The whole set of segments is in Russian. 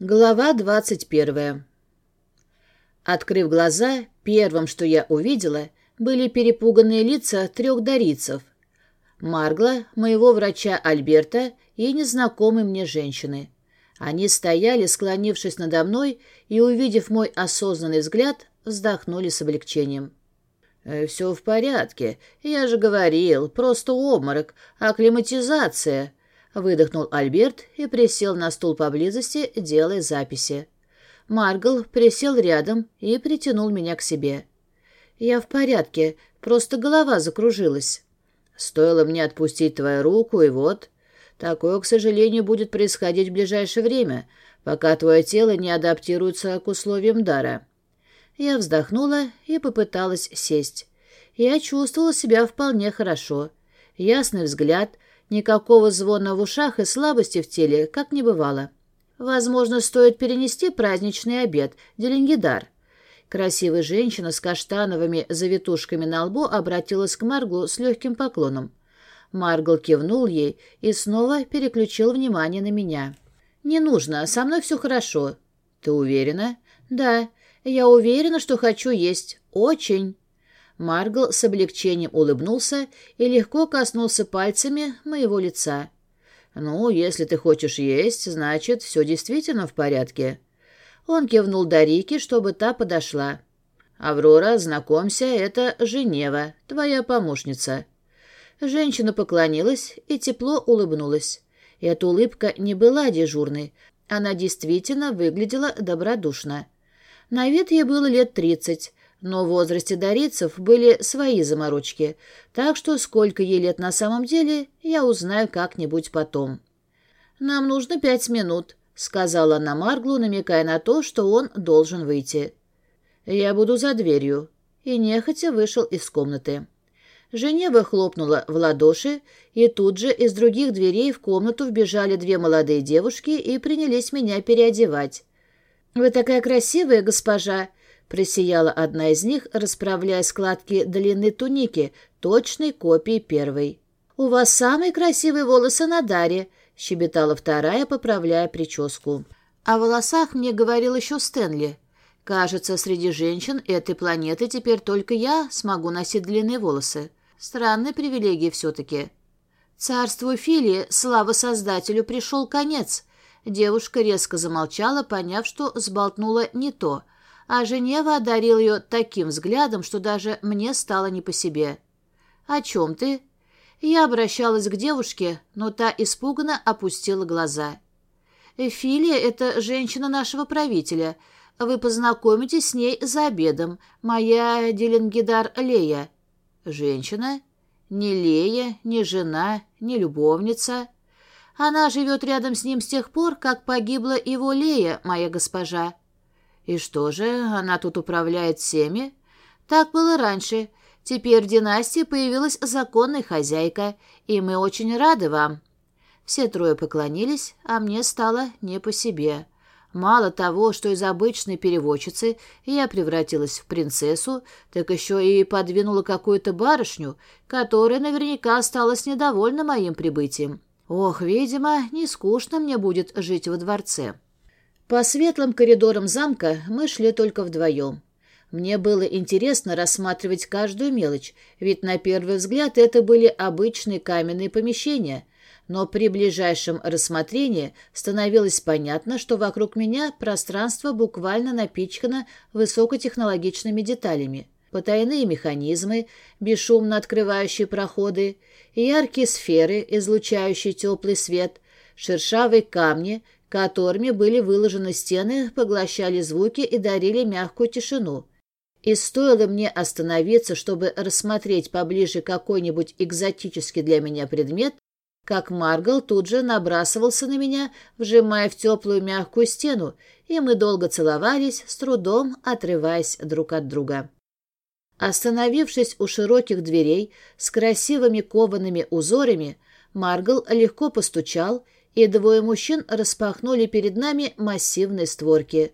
Глава двадцать первая. Открыв глаза, первым, что я увидела, были перепуганные лица трех дарицев. Маргла, моего врача Альберта и незнакомой мне женщины. Они стояли, склонившись надо мной, и, увидев мой осознанный взгляд, вздохнули с облегчением. «Э, «Все в порядке. Я же говорил, просто обморок, акклиматизация», Выдохнул Альберт и присел на стул поблизости, делая записи. Маргл присел рядом и притянул меня к себе. «Я в порядке, просто голова закружилась». «Стоило мне отпустить твою руку, и вот...» «Такое, к сожалению, будет происходить в ближайшее время, пока твое тело не адаптируется к условиям дара». Я вздохнула и попыталась сесть. Я чувствовала себя вполне хорошо. Ясный взгляд — Никакого звона в ушах и слабости в теле, как не бывало. Возможно, стоит перенести праздничный обед, Делингидар. Красивая женщина с каштановыми завитушками на лбу обратилась к Марглу с легким поклоном. Маргл кивнул ей и снова переключил внимание на меня. «Не нужно, со мной все хорошо». «Ты уверена?» «Да, я уверена, что хочу есть. Очень». Маргл с облегчением улыбнулся и легко коснулся пальцами моего лица. «Ну, если ты хочешь есть, значит, все действительно в порядке». Он кивнул Дарике, чтобы та подошла. «Аврора, знакомься, это Женева, твоя помощница». Женщина поклонилась и тепло улыбнулась. Эта улыбка не была дежурной, она действительно выглядела добродушно. На вид ей было лет тридцать, но в возрасте дарицев были свои заморочки, так что сколько ей лет на самом деле, я узнаю как-нибудь потом. «Нам нужно пять минут», — сказала она Марглу, намекая на то, что он должен выйти. «Я буду за дверью», и нехотя вышел из комнаты. Женева хлопнула в ладоши, и тут же из других дверей в комнату вбежали две молодые девушки и принялись меня переодевать. «Вы такая красивая, госпожа!» Просияла одна из них, расправляя складки длинной туники, точной копии первой. «У вас самые красивые волосы на Даре», — щебетала вторая, поправляя прическу. О волосах мне говорил еще Стэнли. Кажется, среди женщин этой планеты теперь только я смогу носить длинные волосы. Странная привилегия все-таки. Царству Филии, слава Создателю, пришел конец. Девушка резко замолчала, поняв, что сболтнула не то — а Женева одарил ее таким взглядом, что даже мне стало не по себе. «О чем ты?» Я обращалась к девушке, но та испуганно опустила глаза. «Филия — это женщина нашего правителя. Вы познакомитесь с ней за обедом. Моя Деленгидар Лея». «Женщина? Не Лея, не жена, не любовница. Она живет рядом с ним с тех пор, как погибла его Лея, моя госпожа». «И что же, она тут управляет всеми?» «Так было раньше. Теперь в династии появилась законная хозяйка, и мы очень рады вам». Все трое поклонились, а мне стало не по себе. Мало того, что из обычной переводчицы я превратилась в принцессу, так еще и подвинула какую-то барышню, которая наверняка осталась недовольна моим прибытием. Ох, видимо, не скучно мне будет жить во дворце. По светлым коридорам замка мы шли только вдвоем. Мне было интересно рассматривать каждую мелочь, ведь на первый взгляд это были обычные каменные помещения, но при ближайшем рассмотрении становилось понятно, что вокруг меня пространство буквально напичкано высокотехнологичными деталями. Потайные механизмы, бесшумно открывающие проходы, яркие сферы, излучающие теплый свет, шершавые камни — которыми были выложены стены, поглощали звуки и дарили мягкую тишину. И стоило мне остановиться, чтобы рассмотреть поближе какой-нибудь экзотический для меня предмет, как Маргал тут же набрасывался на меня, вжимая в теплую мягкую стену, и мы долго целовались, с трудом отрываясь друг от друга. Остановившись у широких дверей с красивыми коваными узорами, Маргал легко постучал и двое мужчин распахнули перед нами массивные створки.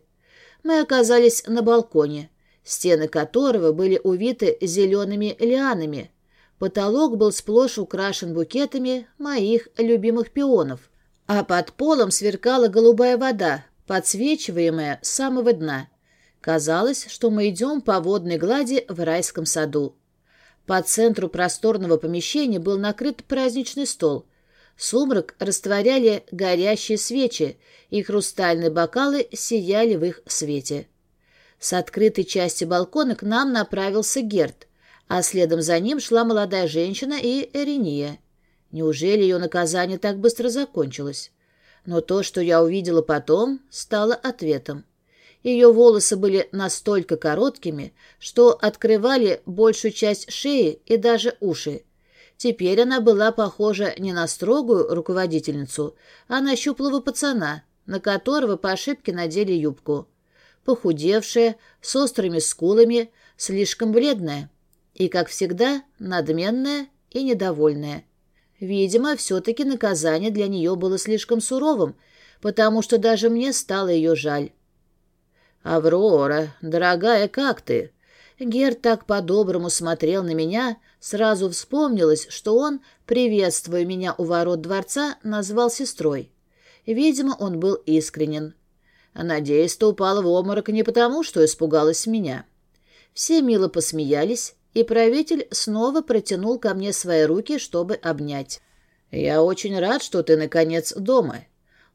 Мы оказались на балконе, стены которого были увиты зелеными лианами. Потолок был сплошь украшен букетами моих любимых пионов, а под полом сверкала голубая вода, подсвечиваемая с самого дна. Казалось, что мы идем по водной глади в райском саду. По центру просторного помещения был накрыт праздничный стол. Сумрак растворяли горящие свечи, и хрустальные бокалы сияли в их свете. С открытой части балкона к нам направился Герт, а следом за ним шла молодая женщина и Эриния. Неужели ее наказание так быстро закончилось? Но то, что я увидела потом, стало ответом. Ее волосы были настолько короткими, что открывали большую часть шеи и даже уши. Теперь она была похожа не на строгую руководительницу, а на щуплого пацана, на которого по ошибке надели юбку. Похудевшая, с острыми скулами, слишком бледная. И, как всегда, надменная и недовольная. Видимо, все-таки наказание для нее было слишком суровым, потому что даже мне стало ее жаль. «Аврора, дорогая, как ты?» Герд так по-доброму смотрел на меня, сразу вспомнилось, что он, приветствуя меня у ворот дворца, назвал сестрой. Видимо, он был искренен. Надеюсь, ты упала в обморок не потому, что испугалась меня. Все мило посмеялись, и правитель снова протянул ко мне свои руки, чтобы обнять. «Я очень рад, что ты, наконец, дома».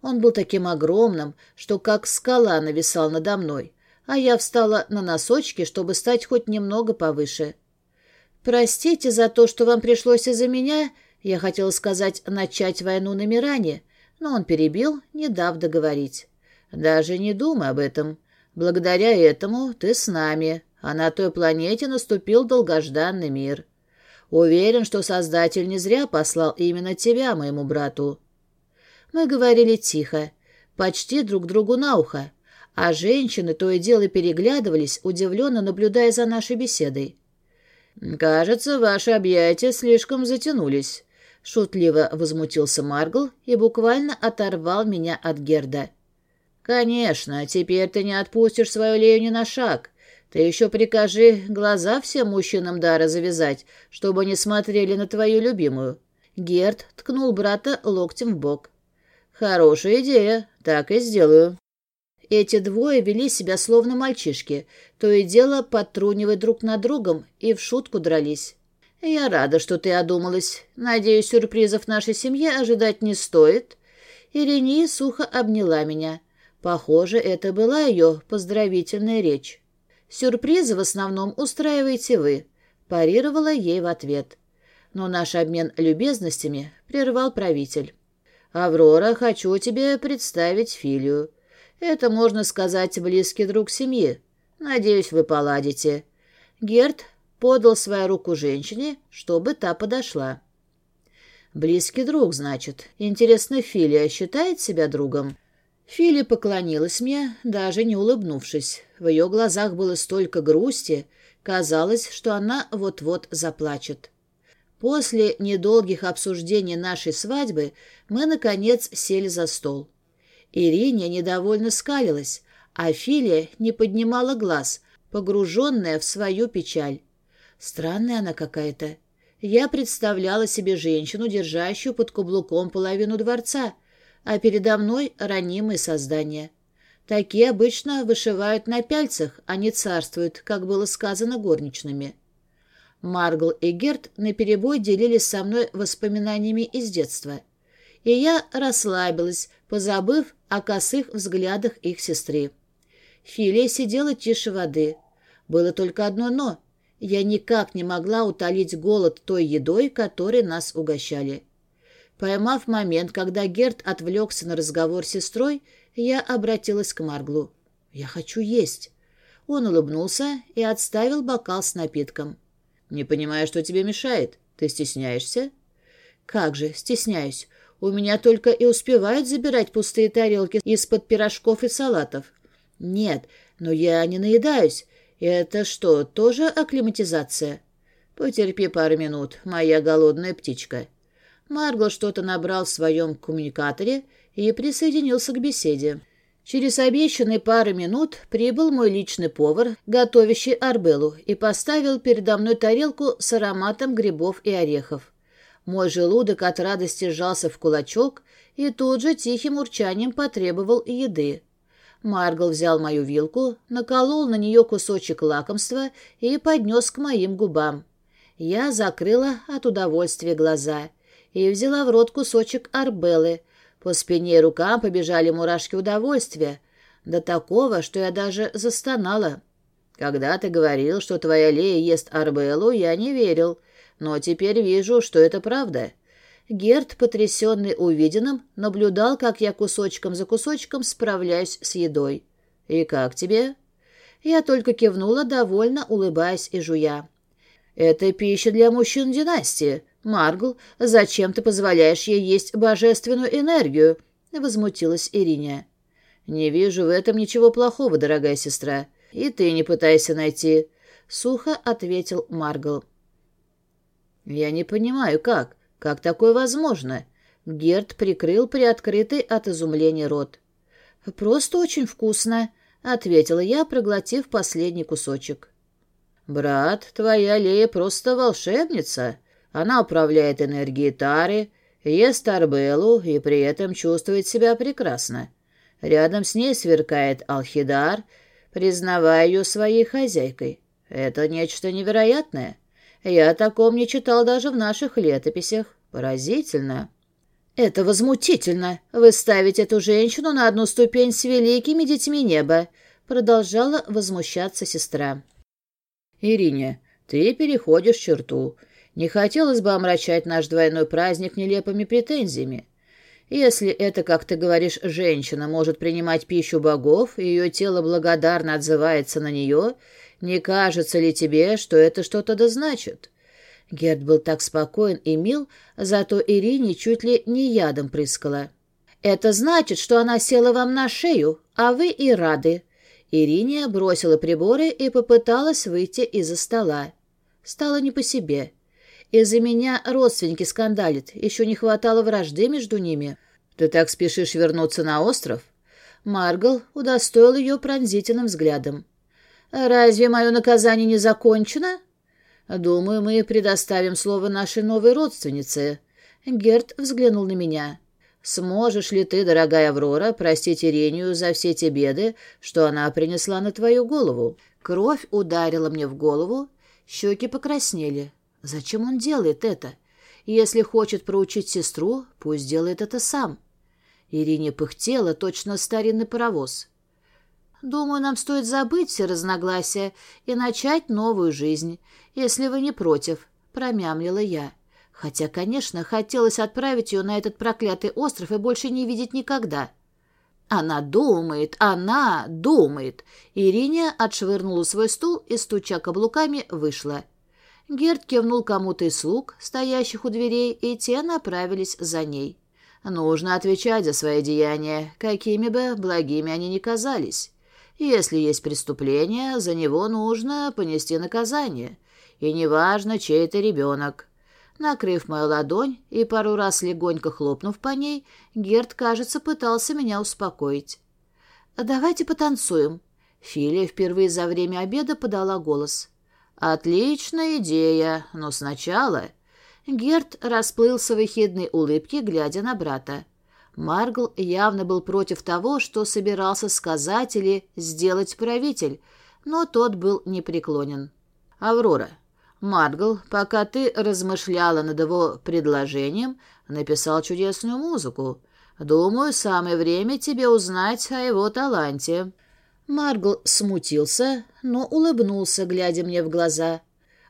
Он был таким огромным, что как скала нависал надо мной, а я встала на носочки, чтобы стать хоть немного повыше. «Простите за то, что вам пришлось из-за меня», я хотела сказать «начать войну на Миране», но он перебил, не дав договорить. «Даже не думай об этом. Благодаря этому ты с нами, а на той планете наступил долгожданный мир. Уверен, что Создатель не зря послал именно тебя, моему брату». Мы говорили тихо, почти друг другу на ухо, а женщины то и дело переглядывались, удивленно наблюдая за нашей беседой. «Кажется, ваши объятия слишком затянулись», — шутливо возмутился Маргл и буквально оторвал меня от Герда. «Конечно, теперь ты не отпустишь свою Лею ни на шаг. Ты еще прикажи глаза всем мужчинам дара завязать, чтобы не смотрели на твою любимую». Герд ткнул брата локтем в бок. «Хорошая идея, так и сделаю». Эти двое вели себя словно мальчишки, то и дело подтрунивая друг над другом и в шутку дрались. «Я рада, что ты одумалась. Надеюсь, сюрпризов нашей семье ожидать не стоит». Ирини сухо обняла меня. Похоже, это была ее поздравительная речь. «Сюрпризы в основном устраиваете вы», — парировала ей в ответ. Но наш обмен любезностями прервал правитель. «Аврора, хочу тебе представить Филию. Это, можно сказать, близкий друг семьи. Надеюсь, вы поладите». Герт подал свою руку женщине, чтобы та подошла. «Близкий друг, значит. Интересно, Филия считает себя другом?» Фили поклонилась мне, даже не улыбнувшись. В ее глазах было столько грусти, казалось, что она вот-вот заплачет. После недолгих обсуждений нашей свадьбы мы, наконец, сели за стол. Ирине недовольно скалилась, а Филия не поднимала глаз, погруженная в свою печаль. Странная она какая-то. Я представляла себе женщину, держащую под каблуком половину дворца — а передо мной ранимые создания. Такие обычно вышивают на пяльцах, а не царствуют, как было сказано горничными. Маргл и Герт наперебой делились со мной воспоминаниями из детства. И я расслабилась, позабыв о косых взглядах их сестры. Филия сидела тише воды. Было только одно «но». Я никак не могла утолить голод той едой, которой нас угощали. Поймав момент, когда Герт отвлекся на разговор с сестрой, я обратилась к Марглу. «Я хочу есть». Он улыбнулся и отставил бокал с напитком. «Не понимаю, что тебе мешает. Ты стесняешься?» «Как же, стесняюсь. У меня только и успевают забирать пустые тарелки из-под пирожков и салатов». «Нет, но я не наедаюсь. Это что, тоже акклиматизация?» «Потерпи пару минут, моя голодная птичка». Маргл что-то набрал в своем коммуникаторе и присоединился к беседе. Через обещанные пару минут прибыл мой личный повар, готовящий арбелу, и поставил передо мной тарелку с ароматом грибов и орехов. Мой желудок от радости сжался в кулачок и тут же тихим урчанием потребовал еды. Маргл взял мою вилку, наколол на нее кусочек лакомства и поднес к моим губам. Я закрыла от удовольствия глаза и взяла в рот кусочек арбеллы. По спине и рукам побежали мурашки удовольствия, до такого, что я даже застонала. Когда ты говорил, что твоя Лея ест арбеллу, я не верил, но теперь вижу, что это правда. Герд, потрясенный увиденным, наблюдал, как я кусочком за кусочком справляюсь с едой. «И как тебе?» Я только кивнула, довольно улыбаясь и жуя. «Это пища для мужчин династии. Маргл, зачем ты позволяешь ей есть божественную энергию?» — возмутилась Ирине. «Не вижу в этом ничего плохого, дорогая сестра. И ты не пытайся найти», — сухо ответил Маргл. «Я не понимаю, как. Как такое возможно?» Герд прикрыл приоткрытый от изумления рот. «Просто очень вкусно», — ответила я, проглотив последний кусочек. «Брат, твоя Лея просто волшебница. Она управляет энергией Тары, ест Арбеллу и при этом чувствует себя прекрасно. Рядом с ней сверкает Алхидар, признавая ее своей хозяйкой. Это нечто невероятное. Я о таком не читал даже в наших летописях. Поразительно. Это возмутительно. Вы ставите эту женщину на одну ступень с великими детьми неба, продолжала возмущаться сестра. Ирине, ты переходишь черту. Не хотелось бы омрачать наш двойной праздник нелепыми претензиями. Если это, как ты говоришь, женщина может принимать пищу богов, и ее тело благодарно отзывается на нее, не кажется ли тебе, что это что-то да значит? Герд был так спокоен и мил, зато Ирине чуть ли не ядом прыскала. «Это значит, что она села вам на шею, а вы и рады». Ирине бросила приборы и попыталась выйти из-за стола. Стало не по себе. Из-за меня родственники скандалят, еще не хватало вражды между ними. Ты так спешишь вернуться на остров? Маргал удостоил ее пронзительным взглядом. «Разве мое наказание не закончено?» «Думаю, мы предоставим слово нашей новой родственнице». Герт взглянул на меня. «Сможешь ли ты, дорогая Аврора, простить Ирению за все те беды, что она принесла на твою голову?» Кровь ударила мне в голову, щеки покраснели. Зачем он делает это? Если хочет проучить сестру, пусть делает это сам. Ирине пыхтела точно старинный паровоз. Думаю, нам стоит забыть все разногласия и начать новую жизнь, если вы не против, промямлила я. Хотя, конечно, хотелось отправить ее на этот проклятый остров и больше не видеть никогда. Она думает, она думает. Ирине отшвырнула свой стул и, стуча каблуками, вышла. Герд кивнул кому-то из слуг, стоящих у дверей, и те направились за ней. Нужно отвечать за свои деяния, какими бы благими они ни казались. Если есть преступление, за него нужно понести наказание. И неважно, чей это ребенок. Накрыв мою ладонь и пару раз легонько хлопнув по ней, Герд, кажется, пытался меня успокоить. «Давайте потанцуем». Филия впервые за время обеда подала голос. «Отличная идея, но сначала...» Герт расплылся в ехидной улыбке, глядя на брата. Маргл явно был против того, что собирался сказать или сделать правитель, но тот был непреклонен. «Аврора, Маргл, пока ты размышляла над его предложением, написал чудесную музыку. Думаю, самое время тебе узнать о его таланте». Маргл смутился, но улыбнулся, глядя мне в глаза.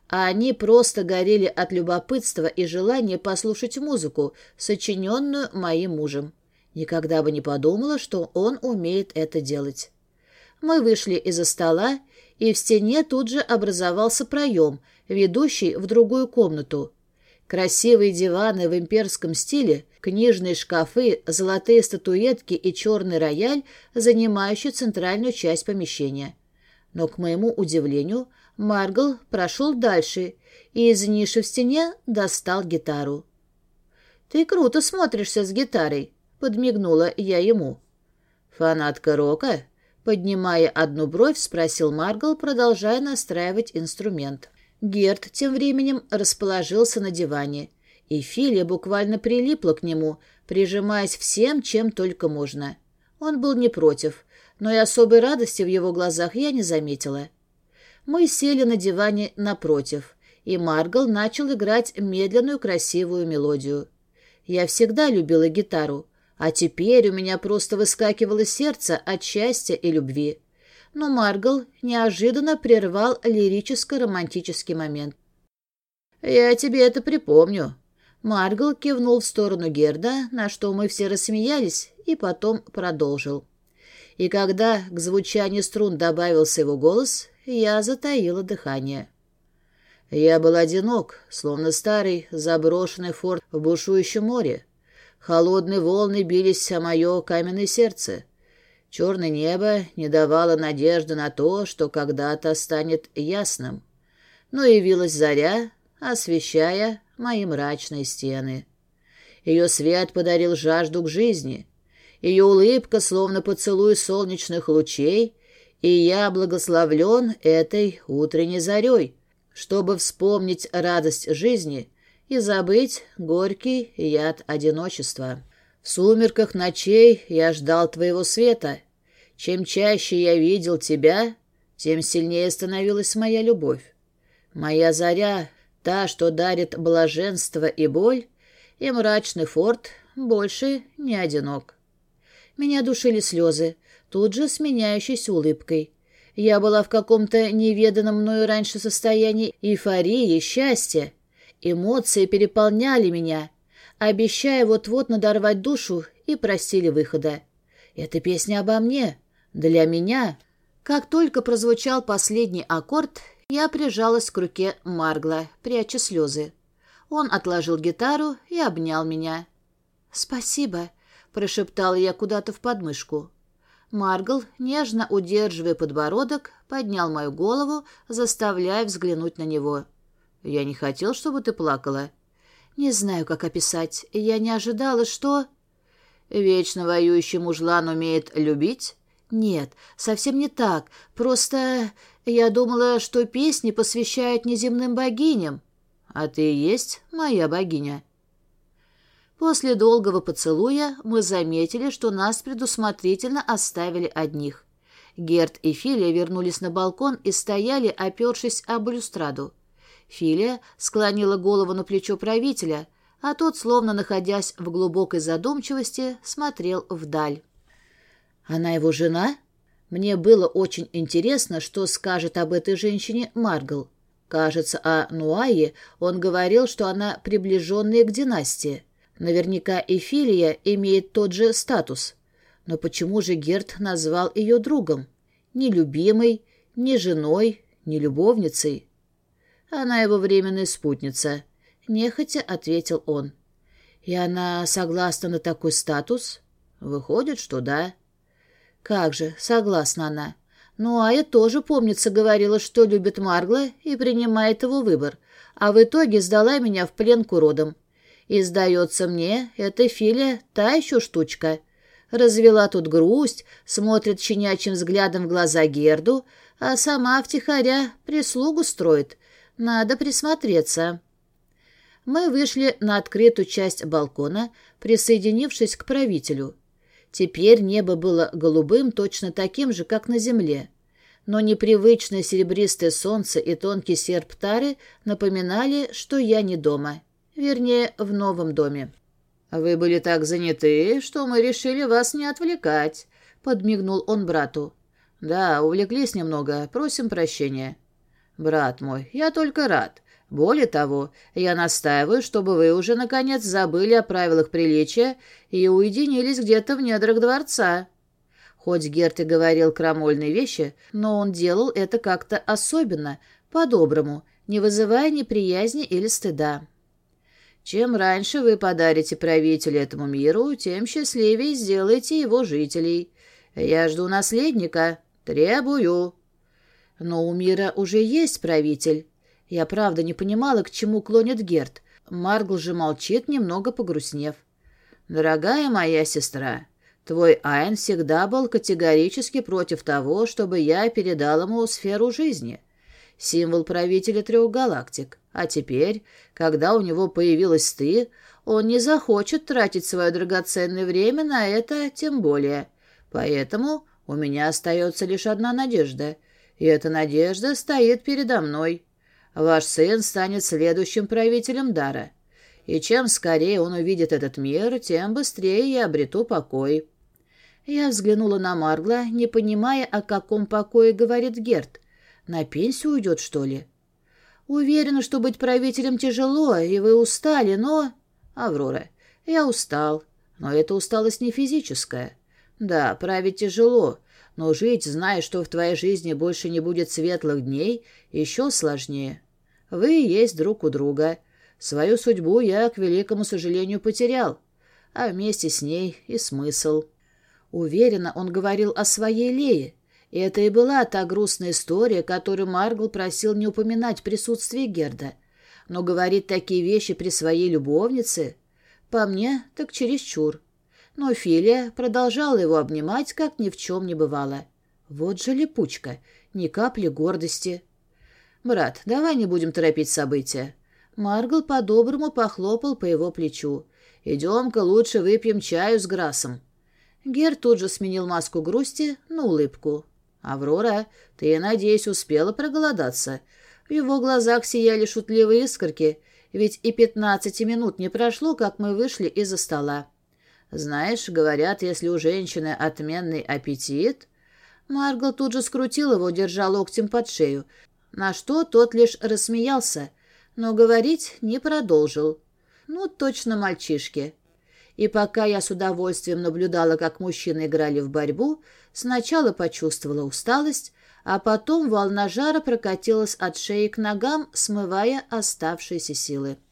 А они просто горели от любопытства и желания послушать музыку, сочиненную моим мужем. Никогда бы не подумала, что он умеет это делать. Мы вышли из-за стола, и в стене тут же образовался проем, ведущий в другую комнату. Красивые диваны в имперском стиле, книжные шкафы, золотые статуэтки и черный рояль, занимающий центральную часть помещения. Но, к моему удивлению, Маргл прошел дальше и из ниши в стене достал гитару. «Ты круто смотришься с гитарой», — подмигнула я ему. «Фанатка рока?» — поднимая одну бровь, спросил Маргл, продолжая настраивать инструмент. Герт тем временем расположился на диване, и Филия буквально прилипла к нему, прижимаясь всем, чем только можно. Он был не против, но и особой радости в его глазах я не заметила. Мы сели на диване напротив, и Маргал начал играть медленную красивую мелодию. Я всегда любила гитару, а теперь у меня просто выскакивало сердце от счастья и любви. Но Маргал неожиданно прервал лирическо-романтический момент. «Я тебе это припомню». Маргал кивнул в сторону Герда, на что мы все рассмеялись, и потом продолжил. И когда к звучанию струн добавился его голос, я затаила дыхание. Я был одинок, словно старый заброшенный форт в бушующем море. Холодные волны бились о мое каменное сердце. Черное небо не давало надежды на то, что когда-то станет ясным. Но явилась заря, освещая мои мрачные стены. Ее свет подарил жажду к жизни. Ее улыбка, словно поцелуй солнечных лучей, и я благословлен этой утренней зарей, чтобы вспомнить радость жизни и забыть горький яд одиночества. В сумерках ночей я ждал твоего света. Чем чаще я видел тебя, тем сильнее становилась моя любовь. Моя заря, та, что дарит блаженство и боль, и мрачный форт больше не одинок. Меня душили слезы, тут же сменяющейся улыбкой. Я была в каком-то неведанном мною раньше состоянии эйфории, счастья. Эмоции переполняли меня, обещая вот-вот надорвать душу и просили выхода. Эта песня обо мне, для меня. Как только прозвучал последний аккорд, я прижалась к руке Маргла, пряча слезы. Он отложил гитару и обнял меня. «Спасибо», — прошептала я куда-то в подмышку. Маргл, нежно удерживая подбородок, поднял мою голову, заставляя взглянуть на него. «Я не хотел, чтобы ты плакала». «Не знаю, как описать. Я не ожидала, что...» «Вечно воюющий мужлан умеет любить?» «Нет, совсем не так. Просто я думала, что песни посвящают неземным богиням. А ты и есть моя богиня». После долгого поцелуя мы заметили, что нас предусмотрительно оставили одних. Герт и Филия вернулись на балкон и стояли, опершись об балюстраду. Филия склонила голову на плечо правителя, а тот, словно находясь в глубокой задумчивости, смотрел вдаль. «Она его жена?» Мне было очень интересно, что скажет об этой женщине Маргл. Кажется, о Нуае он говорил, что она приближенная к династии. Наверняка Эфилия имеет тот же статус. Но почему же Герт назвал ее другом? Ни любимой, ни женой, ни любовницей. Она его временная спутница. Нехотя ответил он. И она согласна на такой статус? Выходит, что да. Как же, согласна она. Ну, а я тоже, помнится, говорила, что любит Маргла и принимает его выбор, а в итоге сдала меня в плен к уродам. И, сдается мне, эта Филя та еще штучка. Развела тут грусть, смотрит щенячьим взглядом в глаза Герду, а сама втихаря прислугу строит. Надо присмотреться. Мы вышли на открытую часть балкона, присоединившись к правителю. Теперь небо было голубым, точно таким же, как на земле. Но непривычное серебристое солнце и тонкий серп тары напоминали, что я не дома. Вернее, в новом доме. «Вы были так заняты, что мы решили вас не отвлекать», — подмигнул он брату. «Да, увлеклись немного, просим прощения». «Брат мой, я только рад. Более того, я настаиваю, чтобы вы уже, наконец, забыли о правилах приличия и уединились где-то в недрах дворца». Хоть Герт и говорил крамольные вещи, но он делал это как-то особенно, по-доброму, не вызывая неприязни или стыда. Чем раньше вы подарите правителя этому миру, тем счастливее сделаете его жителей. Я жду наследника. Требую. Но у мира уже есть правитель. Я правда не понимала, к чему клонит Герт. Маргл же молчит, немного погрустнев. «Дорогая моя сестра, твой Айн всегда был категорически против того, чтобы я передал ему сферу жизни символ правителя трех галактик. А теперь, когда у него появилась ты, он не захочет тратить свое драгоценное время на это тем более. Поэтому У меня остается лишь одна надежда, и эта надежда стоит передо мной. Ваш сын станет следующим правителем Дара, и чем скорее он увидит этот мир, тем быстрее я обрету покой». Я взглянула на Маргла, не понимая, о каком покое говорит Герт. На пенсию уйдет, что ли? Уверена, что быть правителем тяжело, и вы устали, но... Аврора, я устал, но эта усталость не физическая. Да, править тяжело, но жить, зная, что в твоей жизни больше не будет светлых дней, еще сложнее. Вы есть друг у друга. Свою судьбу я, к великому сожалению, потерял, а вместе с ней и смысл. Уверенно он говорил о своей Лее, и это и была та грустная история, которую Маргл просил не упоминать в присутствии Герда. Но говорить такие вещи при своей любовнице, по мне, так чересчур. Но Филия продолжала его обнимать, как ни в чем не бывало. Вот же липучка, ни капли гордости. «Брат, давай не будем торопить события». Маргл по-доброму похлопал по его плечу. «Идем-ка лучше выпьем чаю с Грасом». Гер тут же сменил маску грусти на улыбку. «Аврора, ты, надеюсь, успела проголодаться?» В его глазах сияли шутливые искорки, ведь и пятнадцати минут не прошло, как мы вышли из-за стола. «Знаешь, говорят, если у женщины отменный аппетит...» Маргл тут же скрутил его, держа локтем под шею, на что тот лишь рассмеялся, но говорить не продолжил. «Ну, точно мальчишки». И пока я с удовольствием наблюдала, как мужчины играли в борьбу, сначала почувствовала усталость, а потом волна жара прокатилась от шеи к ногам, смывая оставшиеся силы.